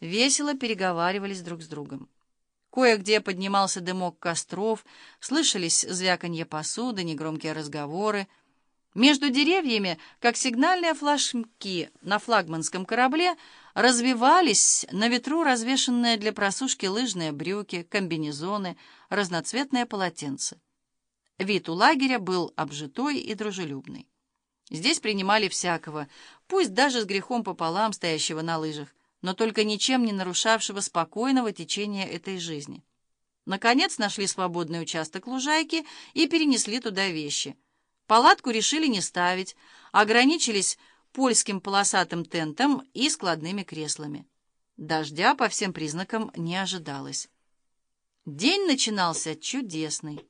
весело переговаривались друг с другом. Кое-где поднимался дымок костров, слышались звяканье посуды, негромкие разговоры. Между деревьями, как сигнальные флажки на флагманском корабле, развивались на ветру развешенные для просушки лыжные брюки, комбинезоны, разноцветные полотенца. Вид у лагеря был обжитой и дружелюбный. Здесь принимали всякого, пусть даже с грехом пополам стоящего на лыжах, но только ничем не нарушавшего спокойного течения этой жизни. Наконец нашли свободный участок лужайки и перенесли туда вещи. Палатку решили не ставить, ограничились польским полосатым тентом и складными креслами. Дождя по всем признакам не ожидалось. День начинался чудесный.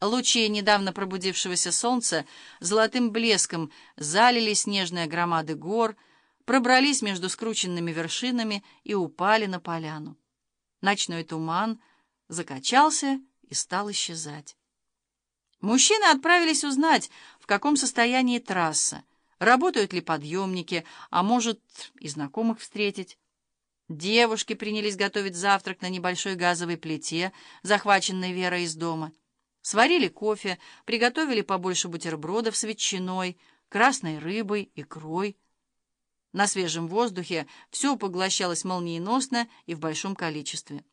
Лучи недавно пробудившегося солнца золотым блеском залили снежные громады гор, пробрались между скрученными вершинами и упали на поляну. Ночной туман закачался и стал исчезать. Мужчины отправились узнать, в каком состоянии трасса, работают ли подъемники, а может, и знакомых встретить. Девушки принялись готовить завтрак на небольшой газовой плите, захваченной Верой из дома. Сварили кофе, приготовили побольше бутербродов с ветчиной, красной рыбой, икрой. На свежем воздухе все поглощалось молниеносно и в большом количестве.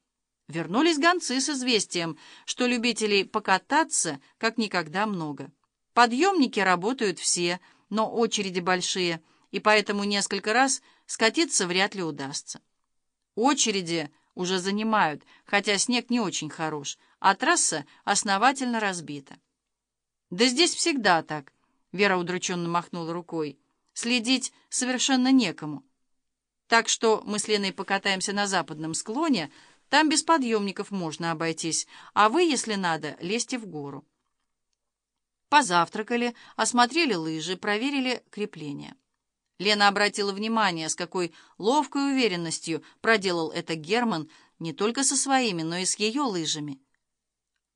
Вернулись гонцы с известием, что любителей покататься как никогда много. Подъемники работают все, но очереди большие, и поэтому несколько раз скатиться вряд ли удастся. Очереди уже занимают, хотя снег не очень хорош, а трасса основательно разбита. «Да здесь всегда так», — Вера удрученно махнула рукой. «Следить совершенно некому. Так что мы с Леной покатаемся на западном склоне, там без подъемников можно обойтись, а вы, если надо, лезьте в гору». Позавтракали, осмотрели лыжи, проверили крепление. Лена обратила внимание, с какой ловкой уверенностью проделал это Герман не только со своими, но и с ее лыжами.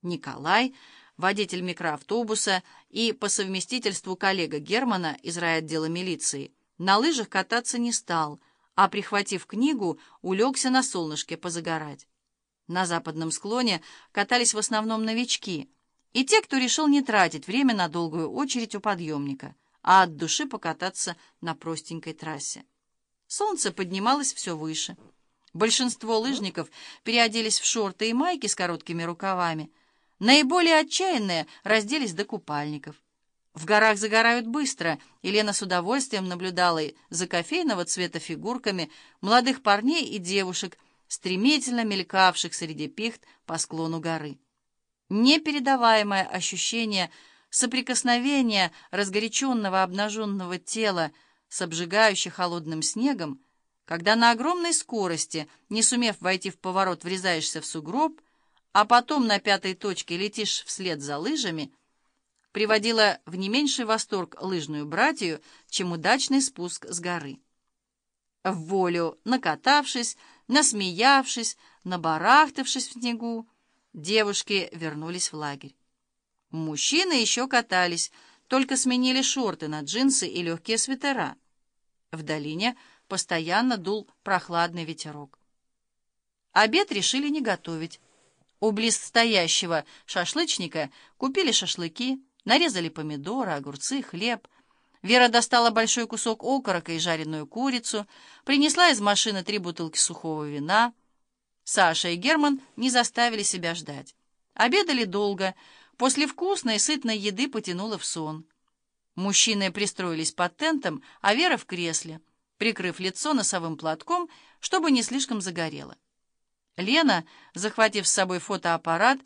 Николай, водитель микроавтобуса и по совместительству коллега Германа из райотдела милиции, на лыжах кататься не стал, а, прихватив книгу, улегся на солнышке позагорать. На западном склоне катались в основном новички и те, кто решил не тратить время на долгую очередь у подъемника, а от души покататься на простенькой трассе. Солнце поднималось все выше. Большинство лыжников переоделись в шорты и майки с короткими рукавами, Наиболее отчаянные разделись до купальников. В горах загорают быстро, и Лена с удовольствием наблюдала за кофейного цвета фигурками молодых парней и девушек, стремительно мелькавших среди пихт по склону горы. Непередаваемое ощущение соприкосновения разгоряченного обнаженного тела с обжигающим холодным снегом, когда на огромной скорости, не сумев войти в поворот, врезаешься в сугроб, а потом на пятой точке летишь вслед за лыжами, приводила в не меньший восторг лыжную братью, чем удачный спуск с горы. В волю, накатавшись, насмеявшись, набарахтавшись в снегу, девушки вернулись в лагерь. Мужчины еще катались, только сменили шорты на джинсы и легкие свитера. В долине постоянно дул прохладный ветерок. Обед решили не готовить. У близстоящего шашлычника купили шашлыки, нарезали помидоры, огурцы, хлеб. Вера достала большой кусок окорока и жареную курицу, принесла из машины три бутылки сухого вина. Саша и Герман не заставили себя ждать. Обедали долго, после вкусной сытной еды потянуло в сон. Мужчины пристроились под тентом, а Вера в кресле, прикрыв лицо носовым платком, чтобы не слишком загорело. Лена, захватив с собой фотоаппарат,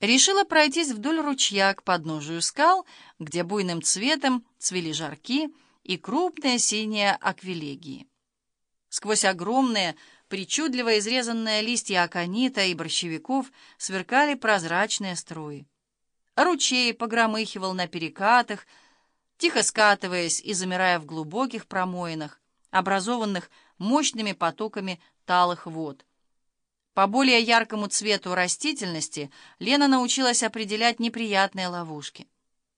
решила пройтись вдоль ручья к подножию скал, где буйным цветом цвели жарки и крупные синие аквилегии. Сквозь огромные, причудливо изрезанные листья аконита и борщевиков сверкали прозрачные струи. Ручей погромыхивал на перекатах, тихо скатываясь и замирая в глубоких промоинах, образованных мощными потоками талых вод. По более яркому цвету растительности Лена научилась определять неприятные ловушки.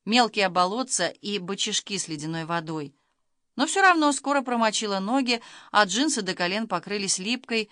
Мелкие болотца и бочишки с ледяной водой. но все равно скоро промочила ноги, а джинсы до колен покрылись липкой,